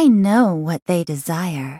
I know what they desire.